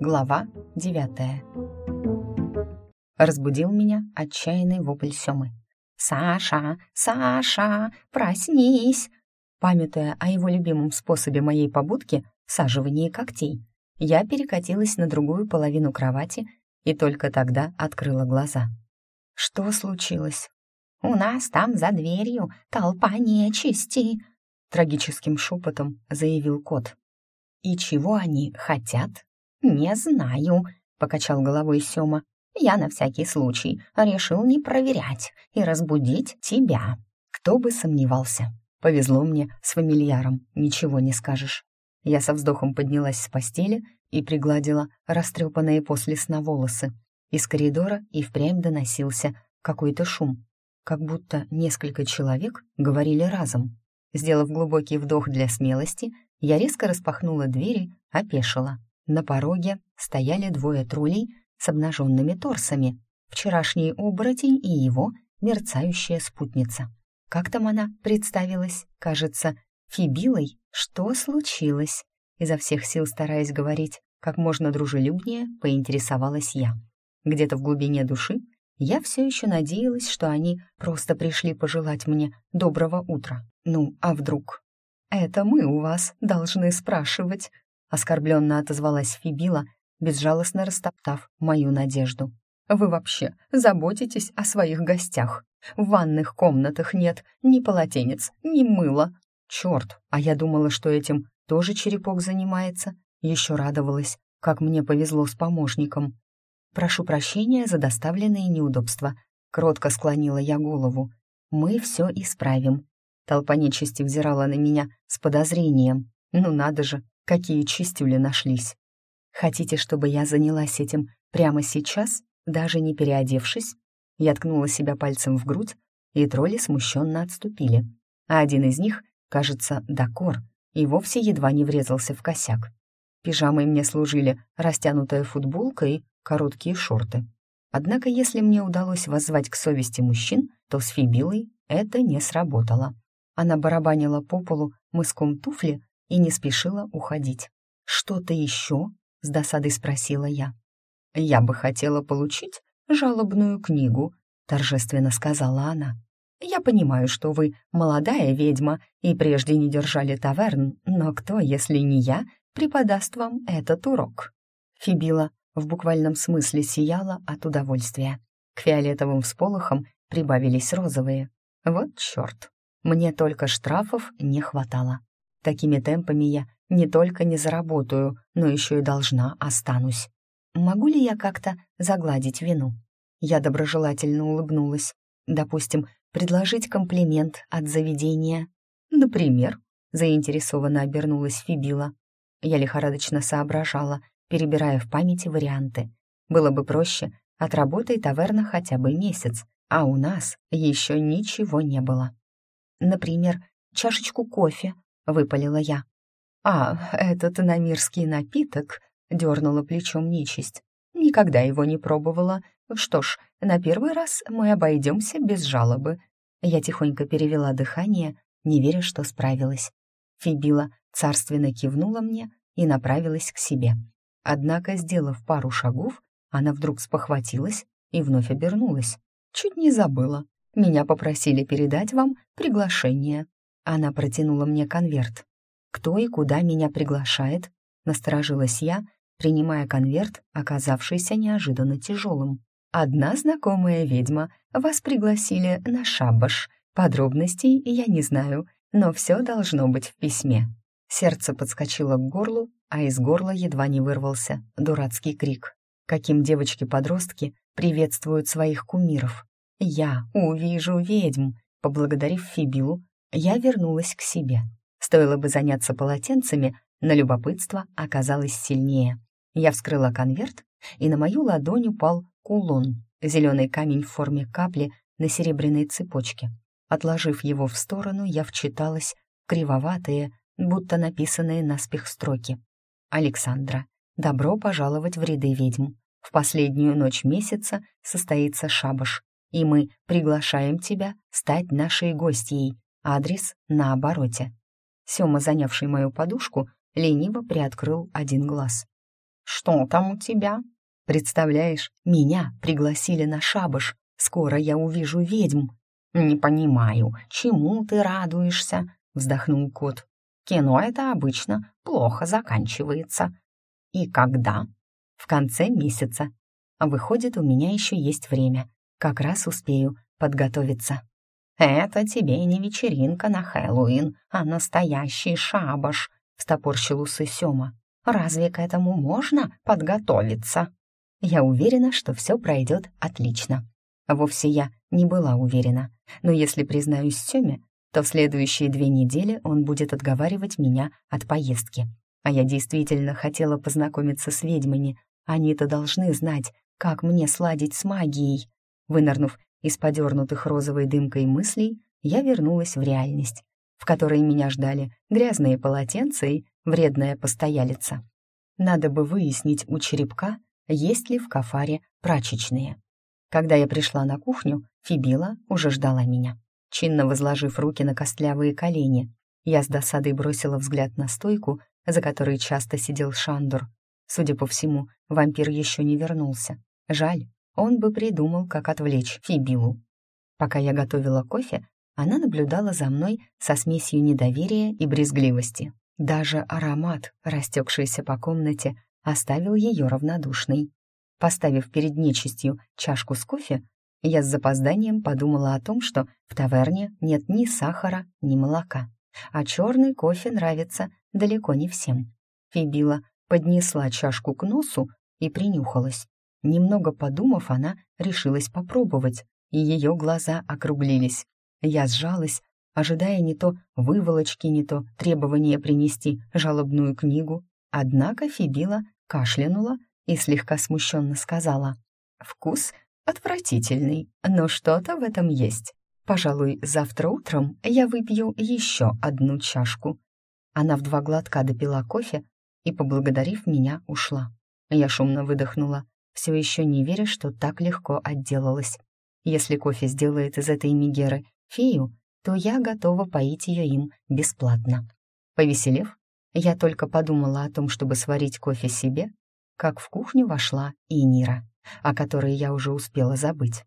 Глава девятая. Разбудил меня отчаянный вопль Семы. «Саша! Саша! Проснись!» Памятуя о его любимом способе моей побудки — саживании когтей, я перекатилась на другую половину кровати и только тогда открыла глаза. Что случилось? «У нас там за дверью толпа нечисти!» Трагическим шепотом заявил кот. «И чего они хотят?» «Не знаю», — покачал головой Сёма. «Я на всякий случай решил не проверять и разбудить тебя». Кто бы сомневался. Повезло мне с фамильяром, ничего не скажешь. Я со вздохом поднялась с постели и пригладила растрепанные после сна волосы. Из коридора и впрямь доносился какой-то шум, как будто несколько человек говорили разом. Сделав глубокий вдох для смелости, я резко распахнула двери, опешила. На пороге стояли двое троллей с обнаженными торсами, вчерашний оборотень и его мерцающая спутница. Как там она представилась? Кажется, Фибилой? Что случилось? Изо всех сил стараясь говорить как можно дружелюбнее, поинтересовалась я. Где-то в глубине души я все еще надеялась, что они просто пришли пожелать мне доброго утра. Ну, а вдруг? «Это мы у вас должны спрашивать», — оскорбленно отозвалась Фибила, безжалостно растоптав мою надежду. «Вы вообще заботитесь о своих гостях? В ванных комнатах нет ни полотенец, ни мыла. Черт, а я думала, что этим тоже черепок занимается. Еще радовалась, как мне повезло с помощником. Прошу прощения за доставленные неудобства. Кротко склонила я голову. Мы все исправим. Толпа нечисти взирала на меня с подозрением. Ну надо же, какие чистюли нашлись. Хотите, чтобы я занялась этим прямо сейчас, даже не переодевшись? Я ткнула себя пальцем в грудь, и тролли смущенно отступили. А один из них кажется, Дакор, и вовсе едва не врезался в косяк. Пижамой мне служили растянутая футболка и короткие шорты. Однако, если мне удалось воззвать к совести мужчин, то с Фибилой это не сработало. Она барабанила по полу мыском туфли и не спешила уходить. «Что-то еще?» — с досадой спросила я. «Я бы хотела получить жалобную книгу», — торжественно сказала она. Я понимаю, что вы молодая ведьма и прежде не держали таверн, но кто, если не я, преподаст вам этот урок?» Фибила в буквальном смысле сияла от удовольствия. К фиолетовым всполохам прибавились розовые. Вот черт, мне только штрафов не хватало. Такими темпами я не только не заработаю, но еще и должна останусь. Могу ли я как-то загладить вину? Я доброжелательно улыбнулась. Допустим, предложить комплимент от заведения. Например, заинтересованно обернулась Фибила. Я лихорадочно соображала, перебирая в памяти варианты. Было бы проще, отработай таверна хотя бы месяц, а у нас еще ничего не было. Например, чашечку кофе, выпалила я. А, этот намирский напиток, дернула плечом нечисть. Никогда его не пробовала. Что ж, на первый раз мы обойдемся без жалобы. Я тихонько перевела дыхание, не веря, что справилась. Фибила царственно кивнула мне и направилась к себе. Однако, сделав пару шагов, она вдруг спохватилась и вновь обернулась. Чуть не забыла. Меня попросили передать вам приглашение. Она протянула мне конверт. Кто и куда меня приглашает? Насторожилась я, принимая конверт, оказавшийся неожиданно тяжелым. «Одна знакомая ведьма. Вас пригласили на шабаш. Подробностей я не знаю, но все должно быть в письме». Сердце подскочило к горлу, а из горла едва не вырвался дурацкий крик. Каким девочки-подростки приветствуют своих кумиров. «Я увижу ведьм!» Поблагодарив Фибилу, я вернулась к себе. Стоило бы заняться полотенцами, но любопытство оказалось сильнее. Я вскрыла конверт, и на мою ладонь упал кулон, зеленый камень в форме капли на серебряной цепочке. Отложив его в сторону, я вчиталась в кривоватые, будто написанные наспех строки. «Александра, добро пожаловать в ряды ведьм. В последнюю ночь месяца состоится шабаш, и мы приглашаем тебя стать нашей гостьей. Адрес на обороте». Сёма, занявший мою подушку, лениво приоткрыл один глаз. что там у тебя?» «Представляешь, меня пригласили на шабаш. Скоро я увижу ведьм». «Не понимаю, чему ты радуешься?» — вздохнул кот. «Кино это обычно плохо заканчивается». «И когда?» «В конце месяца. Выходит, у меня еще есть время. Как раз успею подготовиться». «Это тебе не вечеринка на Хэллоуин, а настоящий шабаш», — встопорщил усы Сёма. «Разве к этому можно подготовиться?» Я уверена, что все пройдет отлично. Вовсе я не была уверена, но если признаюсь Сёме, то в следующие две недели он будет отговаривать меня от поездки. А я действительно хотела познакомиться с ведьмами. Они-то должны знать, как мне сладить с магией. Вынырнув из подернутых розовой дымкой мыслей, я вернулась в реальность, в которой меня ждали грязные полотенца и вредная постоялица. Надо бы выяснить у черепка, есть ли в кафаре прачечные. Когда я пришла на кухню, Фибила уже ждала меня. Чинно возложив руки на костлявые колени, я с досадой бросила взгляд на стойку, за которой часто сидел Шандор. Судя по всему, вампир еще не вернулся. Жаль, он бы придумал, как отвлечь Фибилу. Пока я готовила кофе, она наблюдала за мной со смесью недоверия и брезгливости. Даже аромат, растекшийся по комнате, оставил ее равнодушной. Поставив перед нечистью чашку с кофе, я с запозданием подумала о том, что в таверне нет ни сахара, ни молока, а черный кофе нравится далеко не всем. Фибила поднесла чашку к носу и принюхалась. Немного подумав, она решилась попробовать, и ее глаза округлились. Я сжалась, ожидая не то выволочки, не то требования принести жалобную книгу. Однако Фибила кашлянула и слегка смущенно сказала. «Вкус отвратительный, но что-то в этом есть. Пожалуй, завтра утром я выпью еще одну чашку». Она в два глотка допила кофе и, поблагодарив меня, ушла. Я шумно выдохнула все еще не веря, что так легко отделалась. Если кофе сделает из этой Мегеры фею, то я готова поить ее им бесплатно. Повеселев, я только подумала о том, чтобы сварить кофе себе, как в кухню вошла и Нира, о которой я уже успела забыть.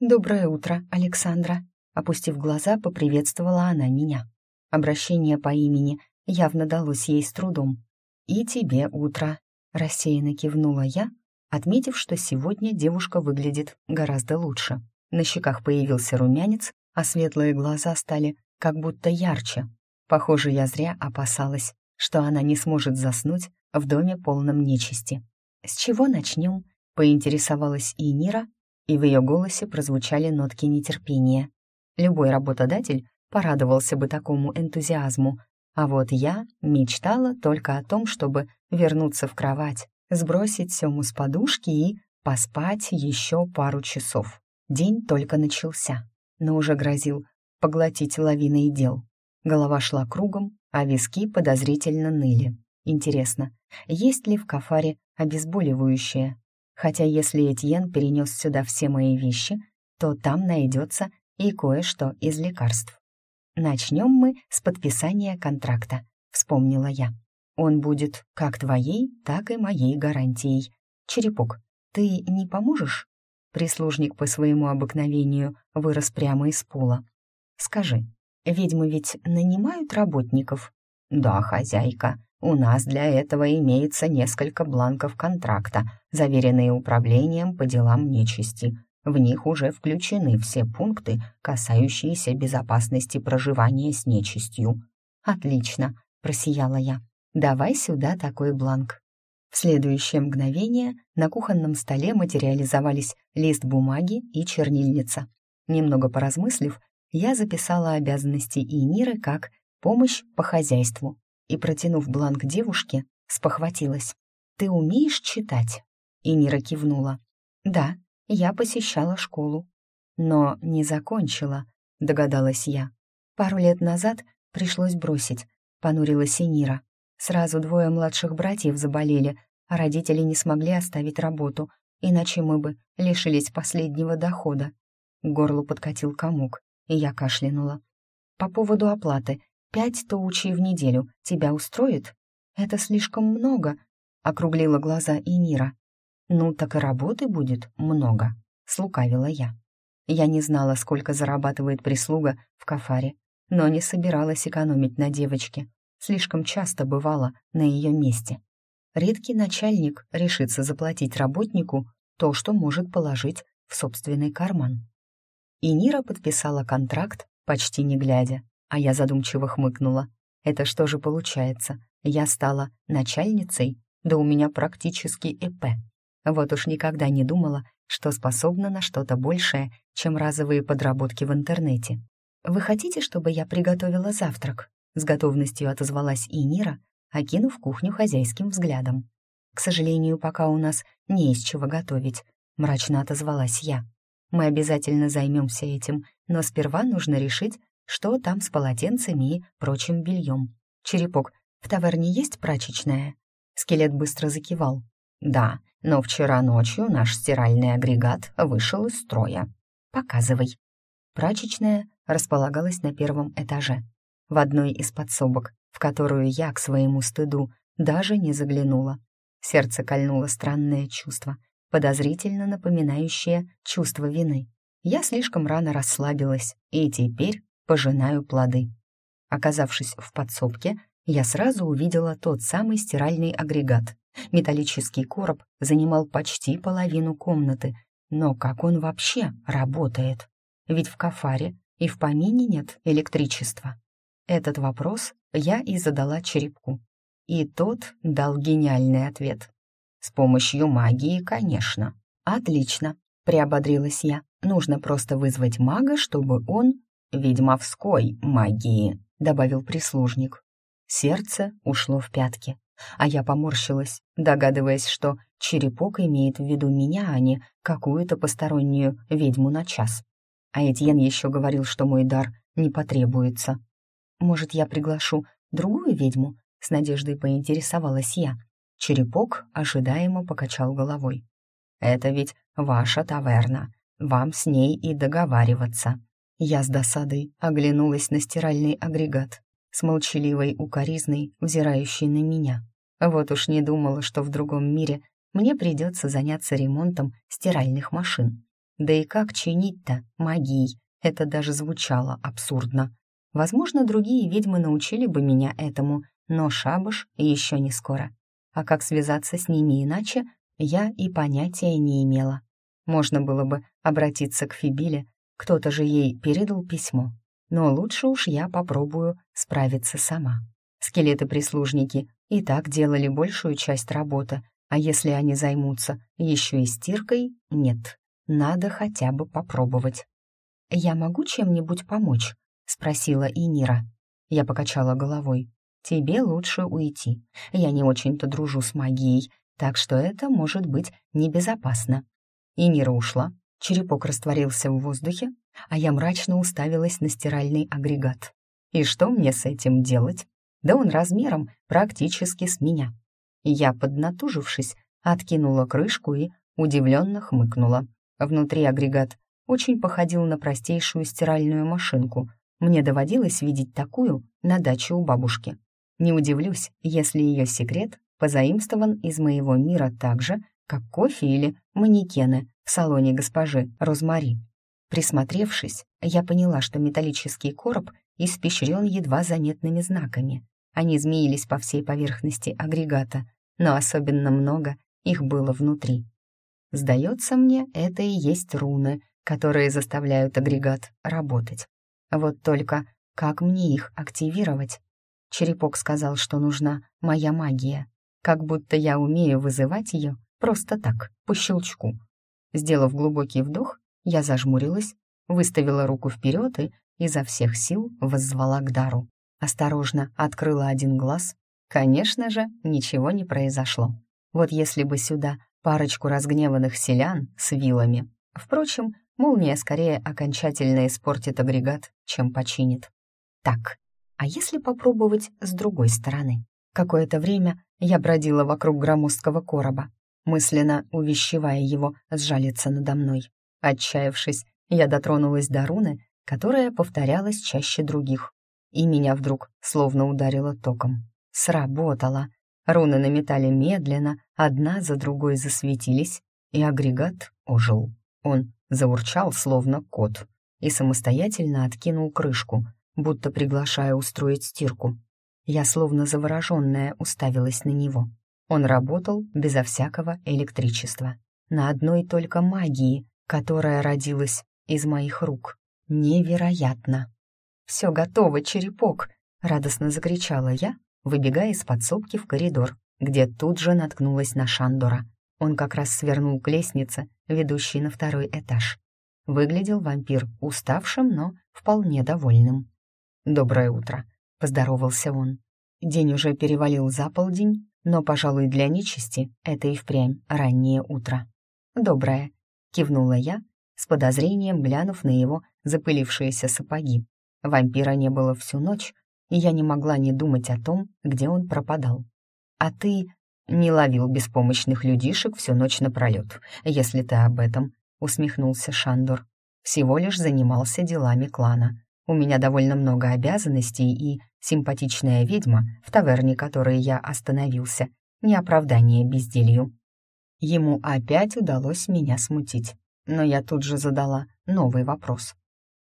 «Доброе утро, Александра!» Опустив глаза, поприветствовала она меня. Обращение по имени явно далось ей с трудом. «И тебе утро!» — рассеянно кивнула я, отметив, что сегодня девушка выглядит гораздо лучше. На щеках появился румянец, а светлые глаза стали как будто ярче. Похоже, я зря опасалась, что она не сможет заснуть в доме полном нечисти. «С чего начнем?» — поинтересовалась и Нира, и в ее голосе прозвучали нотки нетерпения. Любой работодатель порадовался бы такому энтузиазму, а вот я мечтала только о том, чтобы вернуться в кровать, сбросить Сему с подушки и поспать еще пару часов. День только начался, но уже грозил поглотить лавиной дел. Голова шла кругом, а виски подозрительно ныли. Интересно, есть ли в кафаре обезболивающее? Хотя если Этьен перенес сюда все мои вещи, то там найдется и кое-что из лекарств. Начнем мы с подписания контракта, вспомнила я. Он будет как твоей, так и моей гарантией. Черепок, ты не поможешь?» Прислужник по своему обыкновению вырос прямо из пола. «Скажи, ведьмы ведь нанимают работников?» «Да, хозяйка, у нас для этого имеется несколько бланков контракта, заверенные управлением по делам нечисти. В них уже включены все пункты, касающиеся безопасности проживания с нечистью». «Отлично», — просияла я. «Давай сюда такой бланк». В следующее мгновение на кухонном столе материализовались лист бумаги и чернильница. Немного поразмыслив, я записала обязанности Иниры как «помощь по хозяйству» и, протянув бланк девушке, спохватилась. «Ты умеешь читать?» Инира кивнула. «Да, я посещала школу». «Но не закончила», — догадалась я. «Пару лет назад пришлось бросить», — понурилась Инира. Сразу двое младших братьев заболели, а родители не смогли оставить работу, иначе мы бы лишились последнего дохода. К горлу подкатил комок, и я кашлянула. «По поводу оплаты. Пять тоучей в неделю тебя устроит?» «Это слишком много». округлила глаза и Нира. «Ну, так и работы будет много», — слукавила я. Я не знала, сколько зарабатывает прислуга в кафаре, но не собиралась экономить на девочке. Слишком часто бывала на ее месте. Редкий начальник решится заплатить работнику то, что может положить в собственный карман. И Нира подписала контракт, почти не глядя, а я задумчиво хмыкнула. Это что же получается? Я стала начальницей? Да у меня практически ЭП. Вот уж никогда не думала, что способна на что-то большее, чем разовые подработки в интернете. «Вы хотите, чтобы я приготовила завтрак?» С готовностью отозвалась и Нира, окинув кухню хозяйским взглядом. «К сожалению, пока у нас не из чего готовить», — мрачно отозвалась я. «Мы обязательно займемся этим, но сперва нужно решить, что там с полотенцами и прочим бельем. Черепок, в таверне есть прачечная?» Скелет быстро закивал. «Да, но вчера ночью наш стиральный агрегат вышел из строя. Показывай». Прачечная располагалась на первом этаже, в одной из подсобок, в которую я, к своему стыду, даже не заглянула. Сердце кольнуло странное чувство, подозрительно напоминающее чувство вины. Я слишком рано расслабилась и теперь пожинаю плоды. Оказавшись в подсобке, я сразу увидела тот самый стиральный агрегат. Металлический короб занимал почти половину комнаты, но как он вообще работает? Ведь в кафаре и в помине нет электричества. Этот вопрос я и задала черепку. И тот дал гениальный ответ. С помощью магии, конечно. Отлично, приободрилась я. Нужно просто вызвать мага, чтобы он... «Ведьмовской магии», — добавил прислужник. Сердце ушло в пятки, а я поморщилась, догадываясь, что черепок имеет в виду меня, а не какую-то постороннюю ведьму на час. А Этьен еще говорил, что мой дар не потребуется. Может, я приглашу другую ведьму? С надеждой поинтересовалась я. Черепок ожидаемо покачал головой. «Это ведь ваша таверна. Вам с ней и договариваться». Я с досадой оглянулась на стиральный агрегат с молчаливой укоризной, взирающей на меня. Вот уж не думала, что в другом мире мне придется заняться ремонтом стиральных машин. Да и как чинить-то магией? Это даже звучало абсурдно. Возможно, другие ведьмы научили бы меня этому, но шабаш еще не скоро. А как связаться с ними иначе, я и понятия не имела. Можно было бы обратиться к Фибиле, кто-то же ей передал письмо. Но лучше уж я попробую справиться сама. Скелеты-прислужники и так делали большую часть работы, а если они займутся еще и стиркой, нет. Надо хотя бы попробовать. «Я могу чем-нибудь помочь?» — спросила Инира. Я покачала головой. «Тебе лучше уйти. Я не очень-то дружу с магией, так что это может быть небезопасно». Инира ушла, черепок растворился в воздухе, а я мрачно уставилась на стиральный агрегат. И что мне с этим делать? Да он размером практически с меня. Я, поднатужившись, откинула крышку и удивленно хмыкнула. Внутри агрегат очень походил на простейшую стиральную машинку. Мне доводилось видеть такую на даче у бабушки. Не удивлюсь, если ее секрет позаимствован из моего мира так же, как кофе или манекены в салоне госпожи Розмари. Присмотревшись, я поняла, что металлический короб испещрен едва заметными знаками. Они змеились по всей поверхности агрегата, но особенно много их было внутри. Сдается мне, это и есть руны, которые заставляют агрегат работать. Вот только как мне их активировать? Черепок сказал, что нужна моя магия, как будто я умею вызывать ее просто так, по щелчку. Сделав глубокий вдох, я зажмурилась, выставила руку вперед и изо всех сил воззвала к дару. Осторожно открыла один глаз. Конечно же, ничего не произошло. Вот если бы сюда парочку разгневанных селян с вилами. Впрочем, молния скорее окончательно испортит агрегат, чем починит. Так, а если попробовать с другой стороны? Какое-то время я бродила вокруг громоздкого короба, мысленно увещевая его сжалиться надо мной. Отчаявшись, я дотронулась до руны, которая повторялась чаще других, и меня вдруг словно ударило током. Сработало. Руны на металле медленно, одна за другой засветились, и агрегат ожил. Он заурчал, словно кот, и самостоятельно откинул крышку, будто приглашая устроить стирку. Я, словно завороженная, уставилась на него. Он работал безо всякого электричества, на одной только магии, которая родилась из моих рук. Невероятно! «Все готово, черепок!» — радостно закричала я, выбегая из подсобки в коридор, где тут же наткнулась на Шандора. Он как раз свернул к лестнице, ведущей на второй этаж. Выглядел вампир уставшим, но вполне довольным. «Доброе утро», — поздоровался он. День уже перевалил за полдень, но, пожалуй, для нечисти это и впрямь раннее утро. «Доброе», — кивнула я, с подозрением глянув на его запылившиеся сапоги. Вампира не было всю ночь, и я не могла не думать о том, где он пропадал. «А ты не ловил беспомощных людишек всю ночь напролет, если ты об этом», — усмехнулся Шандор. «Всего лишь занимался делами клана. У меня довольно много обязанностей, и симпатичная ведьма, в таверне которой я остановился, не оправдание безделью. Ему опять удалось меня смутить, но я тут же задала новый вопрос.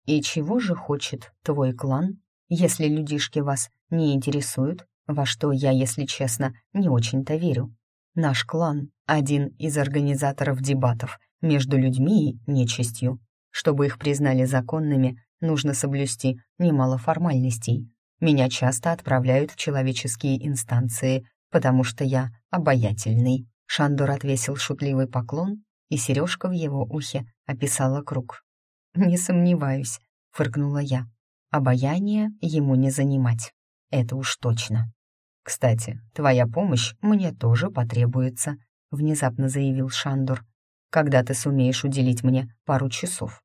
«И чего же хочет твой клан, если людишки вас не интересуют, во что я, если честно, не очень-то верю? Наш клан — один из организаторов дебатов между людьми и нечистью. Чтобы их признали законными, нужно соблюсти немало формальностей. Меня часто отправляют в человеческие инстанции, потому что я обаятельный. Шандор отвесил шутливый поклон, и сережка в его ухе описала круг. «Не сомневаюсь», — фыркнула я. «Обаяние ему не занимать. Это уж точно». «Кстати, твоя помощь мне тоже потребуется», — внезапно заявил Шандор. «Когда ты сумеешь уделить мне пару часов?»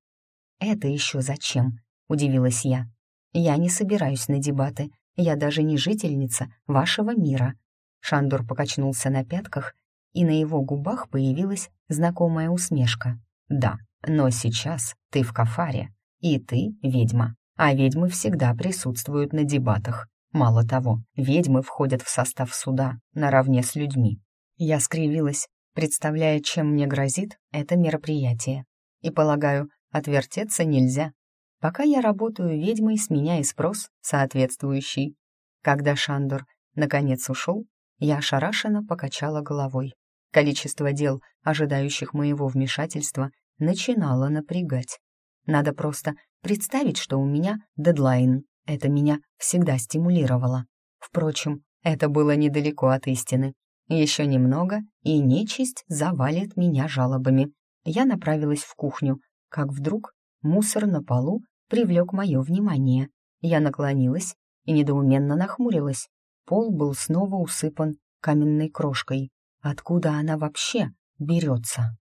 «Это еще зачем?» — удивилась я. «Я не собираюсь на дебаты. Я даже не жительница вашего мира». Шандор покачнулся на пятках, и на его губах появилась знакомая усмешка. «Да, но сейчас ты в кафаре, и ты ведьма, а ведьмы всегда присутствуют на дебатах. Мало того, ведьмы входят в состав суда наравне с людьми». Я скривилась, представляя, чем мне грозит это мероприятие. И, полагаю, отвертеться нельзя. Пока я работаю ведьмой, с меня и спрос соответствующий. Когда Шандор наконец ушел, я ошарашенно покачала головой. Количество дел, ожидающих моего вмешательства, начинало напрягать. Надо просто представить, что у меня дедлайн. Это меня всегда стимулировало. Впрочем, это было недалеко от истины. Еще немного, и нечисть завалит меня жалобами. Я направилась в кухню, как вдруг Мусор на полу привлек мое внимание. Я наклонилась и недоуменно нахмурилась. Пол был снова усыпан каменной крошкой. Откуда она вообще берется?